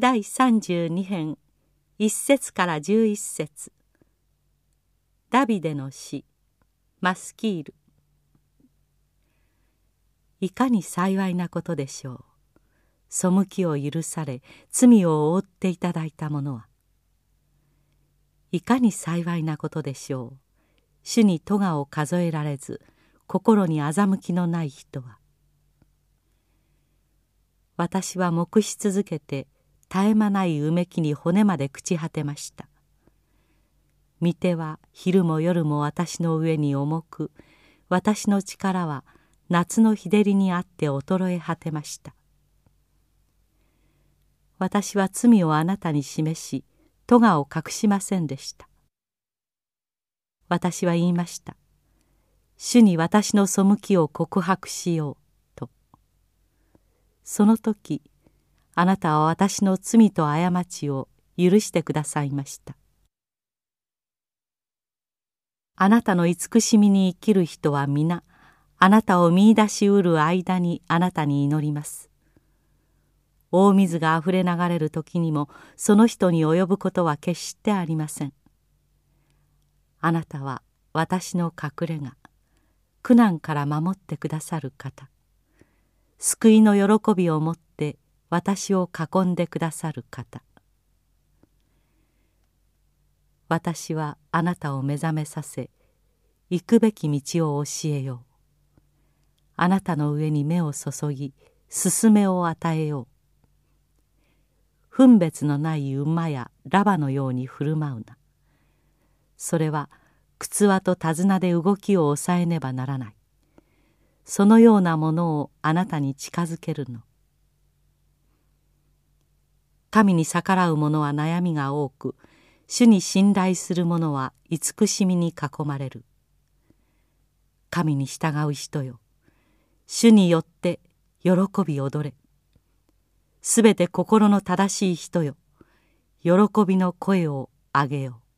第32編1節から11節。ダビデの詩マスキール。いかに幸いなことでしょう。背きを許され罪を覆っていただいた者は。いかに幸いなことでしょう。主に咎を数えられず心に欺きのない人は。私は黙し続けて絶え間ないうめきに骨まで朽ち果てました。御手は昼も夜も私の上に重く私の力は夏の日照りにあって衰え果てました。私は罪をあなたに示し咎を隠しませんでした。私は言いました。主に私の背きを告白しようと。その時あなたは私の罪と過ちを許してくださいました。あなたの慈しみに生きる人は皆あなたを見いだしうる間にあなたに祈ります。大水があふれ流れる時にもその人に及ぶことは決してありません。あなたは私の隠れ家苦難から守ってくださる方。救いの喜びをもって私を囲んでくださる方。私はあなたを目覚めさせ行くべき道を教えよう。あなたの上に目を注ぎ勧めを与えよう。分別のない馬やラバのように振る舞うな。それは靴輪と手綱で動きを抑えねばならない。そのようなものをあなたに近づけるの。神に逆らう者は悩みが多く主に信頼する者は慈しみに囲まれる。神に従う人よ。主によって喜び踊れ。すべて心の正しい人よ。喜びの声を上げよ。う